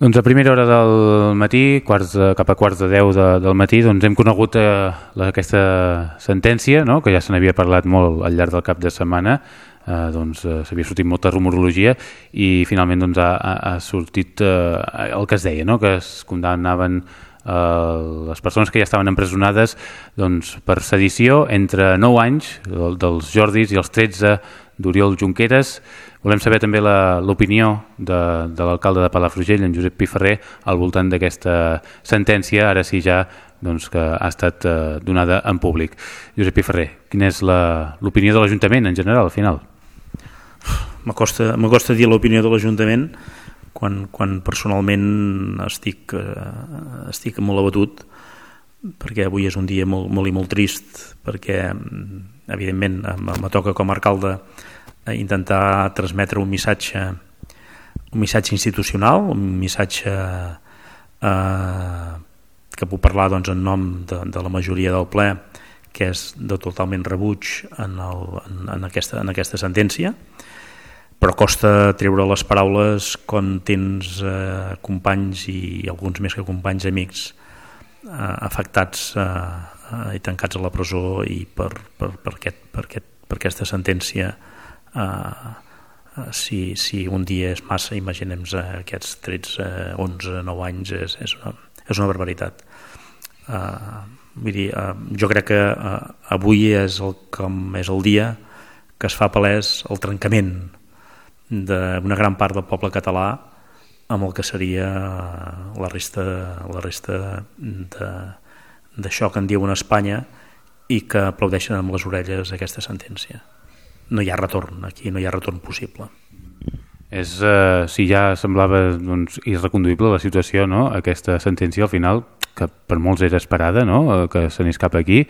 Doncs a primera hora del matí, quarts de, cap a quarts de 10 de, del matí, doncs hem conegut eh, la, aquesta sentència, no? que ja se n'havia parlat molt al llarg del cap de setmana, eh, doncs eh, s'havia sortit molta rumorologia i finalment doncs, ha, ha sortit eh, el que es deia, no? que es condemnaven eh, les persones que ja estaven empresonades doncs, per sedició entre 9 anys, del, dels Jordis, i els 13 d'Oriol Junqueras. Volem saber també l'opinió de, de l'alcalde de Palafrugell, en Josep Piferrer, al voltant d'aquesta sentència, ara sí ja doncs, que ha estat eh, donada en públic. Josep Piferrer, quina és l'opinió de l'Ajuntament en general, al final? M'acosta dir l'opinió de l'Ajuntament quan, quan personalment estic, eh, estic molt abatut perquè avui és un dia molt, molt i molt trist perquè evidentment me toca com a alcalde intentar transmetre un missatge un missatge institucional un missatge eh, que puc parlar doncs, en nom de, de la majoria del ple que és de totalment rebuig en, el, en, en, aquesta, en aquesta sentència. Però costa treure les paraules quan tens eh, companys i alguns més que companys amics eh, afectats eh, eh, i tancats a la presó i per, per, per, aquest, per, aquest, per aquesta sentència eh, eh, si, si un dia és massa imaginem aquests 13, 11, 9 anys és, és, una, és una barbaritat. Eh, vull dir, eh, jo crec que eh, avui és el, com és el dia que es fa palès el trencament d'una gran part del poble català amb el que seria la resta, la resta d'això que en diuen Espanya i que aplaudeixen amb les orelles aquesta sentència. No hi ha retorn, aquí no hi ha retorn possible. És, eh, si ja semblava doncs, irreconduïble la situació, no? aquesta sentència al final, que per molts era esperada, no? que se n'és cap aquí,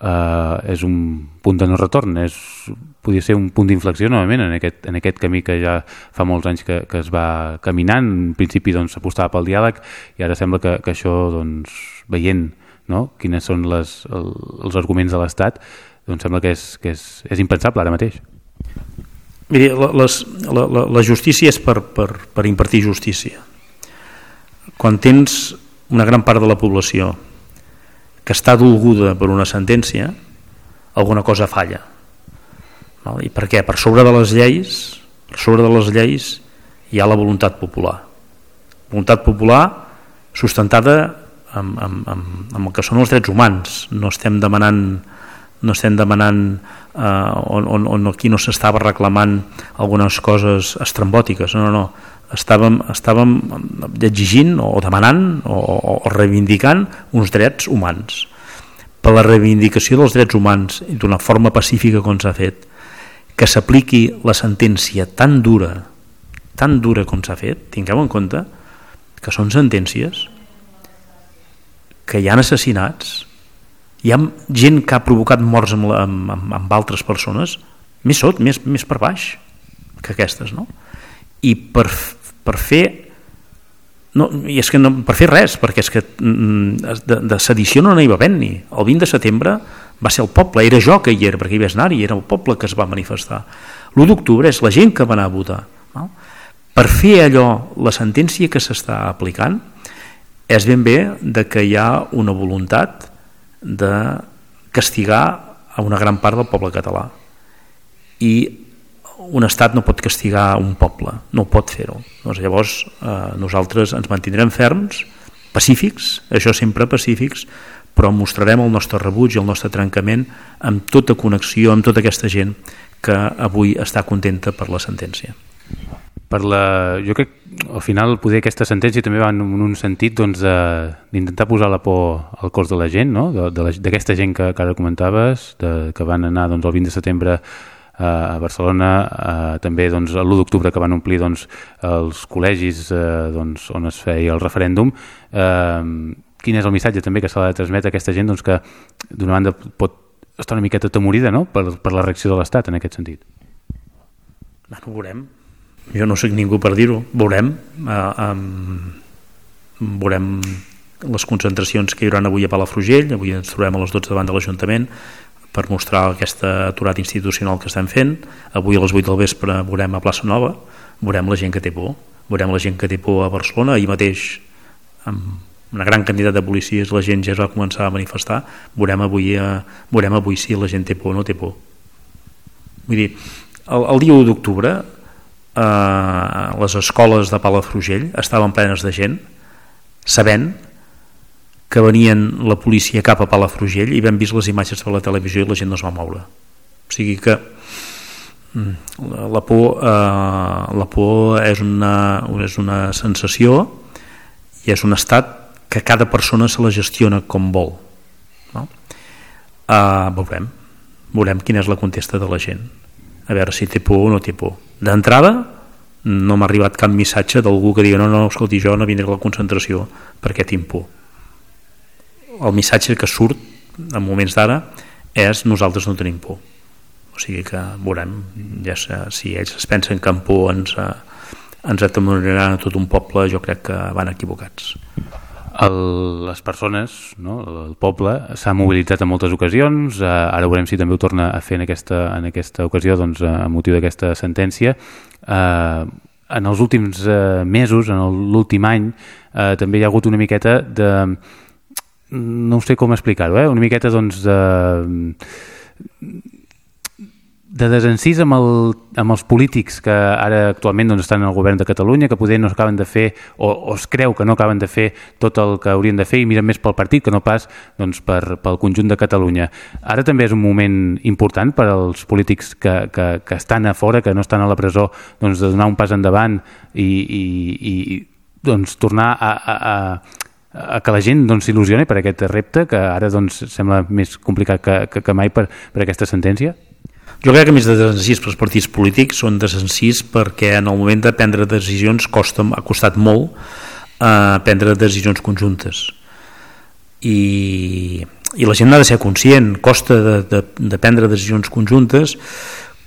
eh, és un punt de no retorn, és, podia ser un punt d'inflexió novament en aquest, en aquest camí que ja fa molts anys que, que es va caminant, en principi doncs, s'apostava doncs, pel diàleg i ara sembla que, que això, doncs, veient no? quines són les, el, els arguments de l'Estat, doncs sembla que és, que és, és impensable ara mateix. Miri, la, les, la, la, la justícia és per, per, per impartir justícia. Quan tens una gran part de la població que està dolguda per una sentència, alguna cosa falla. I per què? Per sobre de les lleis, per sobre de les lleis hi ha la voluntat popular. Voluntat popular sustentada amb, amb, amb, amb el que són els drets humans. No estem demanant no estem demanant eh, on, on, on aquí no s'estava reclamant algunes coses estrambòtiques, no, no, no estàvem, estàvem exigint o demanant o, o reivindicant uns drets humans. Per la reivindicació dels drets humans d'una forma pacífica com s'ha fet, que s'apliqui la sentència tan dura, tan dura com s'ha fet, tingueu en compte que són sentències, que hi ha assassinats, hi ha gent que ha provocat morts amb, amb, amb, amb altres persones, més sot, més, més per baix que aquestes, no? I per per fer no, i és que no, per fer res perquè és que mm, de, de sedició no n'hi va haver ni el 20 de setembre va ser el poble, era jo que hi era perquè hi vas anar-hi, era el poble que es va manifestar. L'1 d'octubre és la gent que va anar a votar no? per fer allò la sentència que s'està aplicant és ben bé de que hi ha una voluntat de castigar a una gran part del poble català. I un estat no pot castigar un poble, no pot fer-ho. Doncs llavors eh, nosaltres ens mantindrem ferms, pacífics, això sempre pacífics, però mostrarem el nostre rebuig i el nostre trencament amb tota connexió amb tota aquesta gent que avui està contenta per la sentència. Per la, jo crec al final poder aquesta sentència també va en un sentit doncs, d'intentar doncs, posar la por al cos de la gent, no? d'aquesta gent que, que ara comentaves, de, que van anar doncs, el 20 de setembre a Barcelona, eh, també doncs, l'1 d'octubre que van omplir doncs, els col·legis eh, doncs, on es feia el referèndum. Eh, quin és el missatge també que s'ha de transmetre a aquesta gent doncs, que d'una banda pot estar una miqueta temorida no? per, per la reacció de l'Estat en aquest sentit? Bueno, ho veurem. Jo no sóc ningú per dir-ho. Veurem. Eh, um, veurem les concentracions que hi haurà avui a Palafrugell, avui ens trobem a les 12 davant de l'Ajuntament, per mostrar aquesta aturat institucional que estem fent. Avui a les 8 del vespre veurem a Plaça Nova, veurem la gent que té por, veurem la gent que té por a Barcelona, ahir mateix amb una gran quantitat de policies la gent ja es va començar a manifestar. Veurem avui, eh, veurem avui si la gent té por o no té por. Vull dir, el, el dia 1 d'octubre eh, les escoles de Palafrugell estaven plenes de gent sabent que venien la policia cap a Palafrugell i vam vist les imatges per la televisió i la gent no es va moure. O sigui que mm, la por, eh, la por és, una, és una sensació i és un estat que cada persona se la gestiona com vol no? uh, veurem veurem quina és la contesta de la gent. A veure si té por o no té por. D'entrada no m'ha arribat cap missatge d'algú que digui no, no, escolti, jo no vindré a la concentració perquè tinc por el missatge que surt en moments d'ara és nosaltres no tenim por o sigui que veurem ja si ells es pensen que amb por ens, ens atemoriran a tot un poble jo crec que van equivocats el, les persones, no? el poble, s'ha mobilitzat en moltes ocasions, eh, ara veurem si també ho torna a fer en aquesta, en aquesta ocasió doncs, a motiu d'aquesta sentència. Eh, en els últims eh, mesos, en l'últim any, eh, també hi ha hagut una miqueta de... no sé com explicar-ho, eh? una miqueta doncs, de de desencís amb, el, amb els polítics que ara actualment doncs, estan el govern de Catalunya, que poder no acaben de fer, o, o es creu que no acaben de fer tot el que haurien de fer i miren més pel partit que no pas doncs, per, pel conjunt de Catalunya. Ara també és un moment important per als polítics que, que, que estan a fora, que no estan a la presó, doncs, de donar un pas endavant i, i, i doncs, tornar a, a, a a que la gent doncs, s'il·lusioni per aquest repte que ara doncs, sembla més complicat que, que, que mai per, per aquesta sentència? Jo crec que més de desencís pels partits polítics són desencís perquè en el moment de prendre decisions costa, ha costat molt eh, prendre decisions conjuntes i, i la gent ha de ser conscient costa de, de, de prendre decisions conjuntes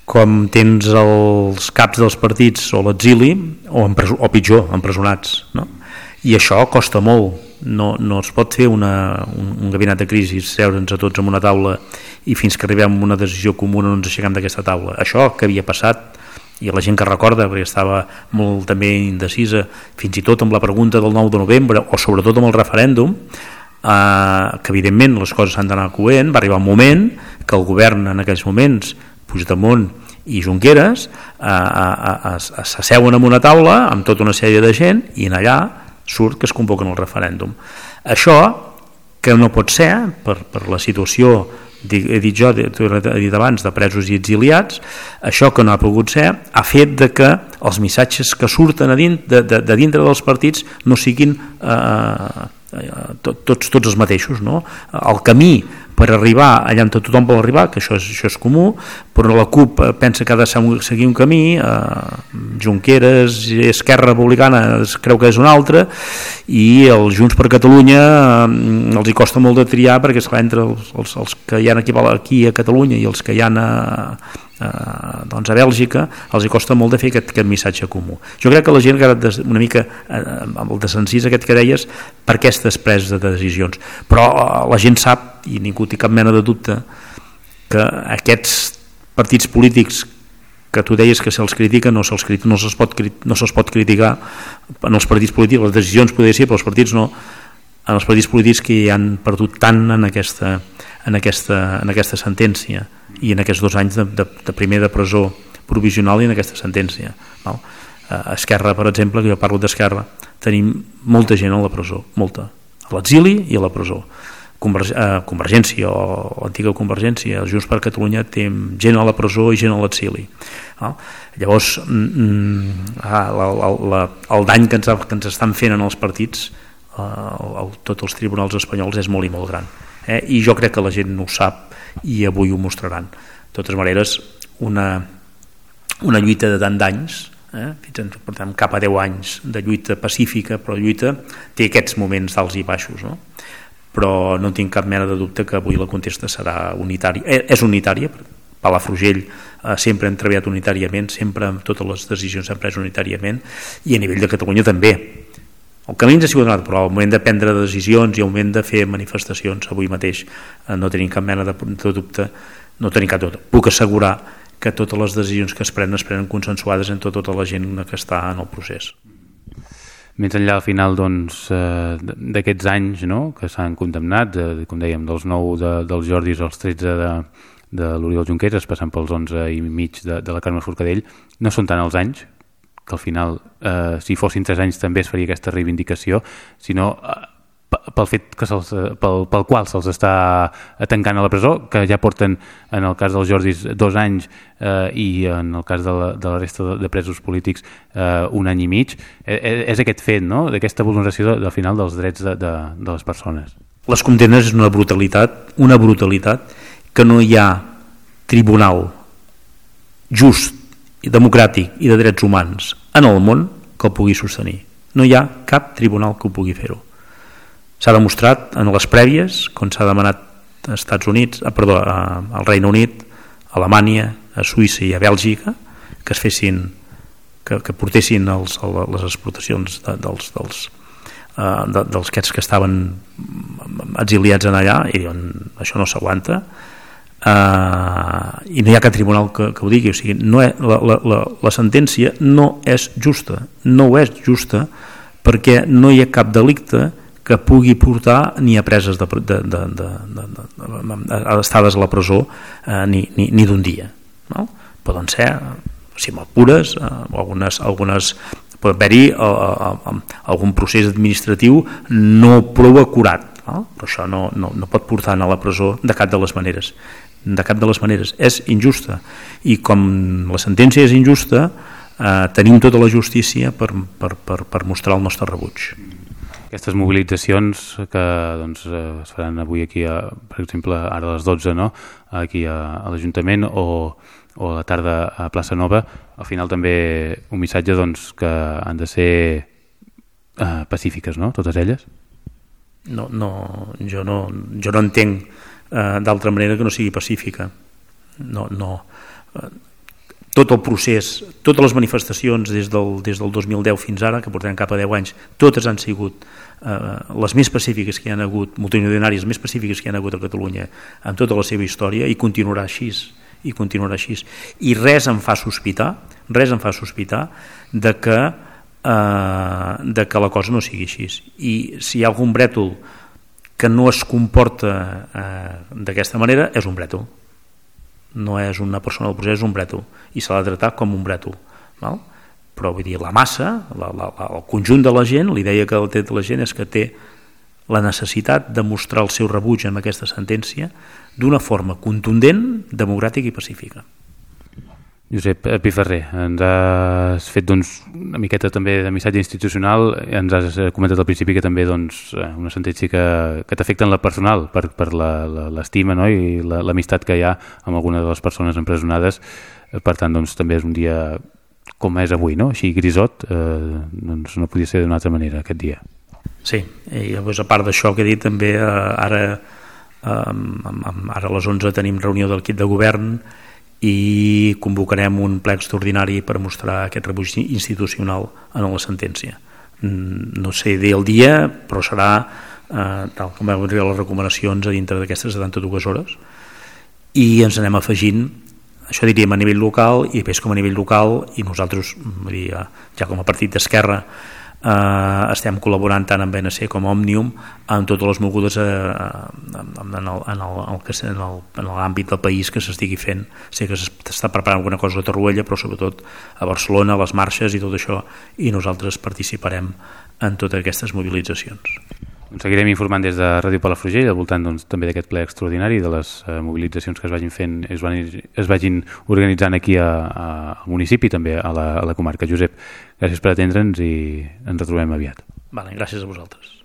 com tens els caps dels partits o l'exili o, o pitjor, empresonats no? i això costa molt no, no es pot fer una, un, un gabinet de crisi seure'ns a tots en una taula i fins que arribem a una decisió comuna no ens aixequem d'aquesta taula. Això que havia passat i la gent que recorda, perquè estava molt també indecisa, fins i tot amb la pregunta del 9 de novembre o sobretot amb el referèndum, eh, que evidentment les coses s'han d'anar coent, va arribar un moment que el govern en aquells moments, Puigdemont i Junqueras, eh, eh, eh, s'asseuen en una taula amb tota una sèrie de gent i en allà surt que es convoquen el referèndum. Això, que no pot ser, per, per la situació he dit jo, he dit abans, de presos i exiliats, això que no ha pogut ser ha fet de que els missatges que surten a dins, de, de, de dintre dels partits no siguin eh, eh tots, tots els mateixos. No? El camí per arribar allà on tothom vol arribar, que això és, això és comú, però la CUP eh, pensa que ha de seguir un camí, eh, Junqueras Esquerra Republicana es creu que és un altre, i els Junts per Catalunya eh, els hi costa molt de triar perquè esclar, entre els, els, els que hi ha aquí, aquí a Catalunya i els que hi ha a, eh, doncs a Bèlgica els hi costa molt de fer aquest, aquest missatge comú. Jo crec que la gent que una mica eh, amb el desencís aquest que deies per aquestes preses de decisions, però la gent sap i ningú té cap mena de dubte que aquests partits polítics que tu deies que se'ls critica no se'ls no se pot, no se pot criticar en els partits polítics, les decisions podria ser però els partits no, en els partits polítics que hi han perdut tant en aquesta, en aquesta, en aquesta sentència i en aquests dos anys de, de, de primer de presó provisional i en aquesta sentència. A Esquerra, per exemple, que jo parlo d'Esquerra, tenim molta gent a la presó, molta, a l'exili i a la presó. Eh, Convergència o l'antiga Convergència, Junts per Catalunya té gent a la presó i gent a l'exili. Llavors, mm, mm la, la, la, el dany que ens, que ens estan fent en els partits, eh, el, el, tots els tribunals espanyols, és molt i molt gran eh? i jo crec que la gent no ho sap i avui ho mostraran de totes maneres una, una lluita de tant d'anys eh? fins portem cap a 10 anys de lluita pacífica però lluita té aquests moments d'alts i baixos no? Però no tinc cap mena de dubte que avui la contesta serà unitària eh, és unitària Palafrugell eh, sempre han treballat unitàriament sempre amb totes les decisions s'han pres unitàriament i a nivell de Catalunya també el camí ens ha sigut donat, però al moment de prendre decisions i al moment de fer manifestacions avui mateix eh, no tenim cap mena de, de dubte, no tenim cap dubte. Puc assegurar que totes les decisions que es prenen es prenen consensuades entre tota la gent que està en el procés. Més enllà al final doncs, eh, d'aquests anys no? que s'han condemnat, de, com dèiem, dels 9 de, dels Jordis als 13 de, de l'Oriol Junqueras, passant pels 11 i mig de, de la Carme Forcadell, no són tant els anys, que al final, eh, si fossin 3 anys també es faria aquesta reivindicació, sinó eh, pel fet que se'ls, eh, pel, pel qual se'ls està tancant a la presó, que ja porten en el cas dels Jordis dos anys eh, i en el cas de la, de la resta de, presos polítics eh, un any i mig, eh, eh és aquest fet, no?, d'aquesta vulneració de, de, final dels drets de, de, de les persones. Les condemnes és una brutalitat, una brutalitat que no hi ha tribunal just i democràtic i de drets humans en el món que el pugui sostenir. No hi ha cap tribunal que ho pugui fer-ho S'ha demostrat en les prèvies, com s'ha demanat als Estats Units, a, perdó, a, al Regne Unit, a Alemanya, a Suïssa i a Bèlgica, que es fessin que, que portessin els, les exportacions de, dels, dels, uh, de, dels aquests que estaven exiliats en allà i diuen això no s'aguanta. Uh, i no hi ha cap tribunal que, que ho digui. O sigui, no és, la, la, la, la sentència no és justa. No és justa perquè no hi ha cap delicte que pugui portar ni a preses de, de, de, de, de, de, de estades a la presó eh, ni, ni, ni d'un dia no? poden ser si molt pures eh, algunes, algunes pot haver-hi eh, eh, algun procés administratiu no prou acurat no? però això no, no, no pot portar a la presó de cap de les maneres de cap de les maneres és injusta i com la sentència és injusta eh, tenim tota la justícia per, per, per, per mostrar el nostre rebuig aquestes mobilitzacions que doncs, eh, es faran avui aquí, a, per exemple, ara a les 12, no? aquí a, a l'Ajuntament o, o a la tarda a Plaça Nova, al final també un missatge doncs, que han de ser eh, pacífiques, no?, totes elles? No, no, jo no, jo no entenc eh, d'altra manera que no sigui pacífica. No, no. Eh, tot el procés, totes les manifestacions des del, des del 2010 fins ara, que portem cap a 10 anys, totes han sigut eh, les més pacífiques que hi han hagut, multitudinàries més pacífiques que hi han hagut a Catalunya en tota la seva història i continuarà així i continuarà així. I res em fa sospitar, res em fa sospitar de que, eh, de que la cosa no sigui així. I si hi ha algun brètol que no es comporta eh, d'aquesta manera, és un brètol no és una persona del procés, és un brètol i s'ha de tractar com un brètol val? però vull dir, la massa la, la, la, el conjunt de la gent, l'idea que té la gent és que té la necessitat de mostrar el seu rebuig amb aquesta sentència d'una forma contundent, democràtica i pacífica Josep Piferrer, ens has fet doncs, una miqueta també de missatge institucional, ens has comentat al principi que també doncs, eh, una sentència que, que t'afecta en la personal per, per l'estima no? i l'amistat que hi ha amb alguna de les persones empresonades, per tant doncs, també és un dia com és avui, no? així grisot, eh, doncs no podia ser d'una altra manera aquest dia. Sí, i llavors a part d'això que he dit també eh, ara, eh, ara a les 11 tenim reunió del kit de govern i convocarem un ple extraordinari per mostrar aquest rebuig institucional en la sentència. Mm, no sé dir el dia, però serà eh, tal com vam les recomanacions a dintre d'aquestes 72 hores i ens anem afegint això diríem a nivell local i després com a nivell local i nosaltres dir, ja com a partit d'Esquerra eh, estem col·laborant tant amb BNC com amb Òmnium en totes les mogudes eh, en l'àmbit del país que s'estigui fent. Sé que s'està preparant alguna cosa a Torroella però sobretot a Barcelona, les marxes i tot això i nosaltres participarem en totes aquestes mobilitzacions ens seguirem informant des de Ràdio Palafrugell al voltant doncs, també d'aquest ple extraordinari de les uh, mobilitzacions que es vagin fent es, van, es vagin organitzant aquí a, a, al municipi també a la, a la comarca. Josep, gràcies per atendre'ns i ens retrobem aviat. Vale, gràcies a vosaltres.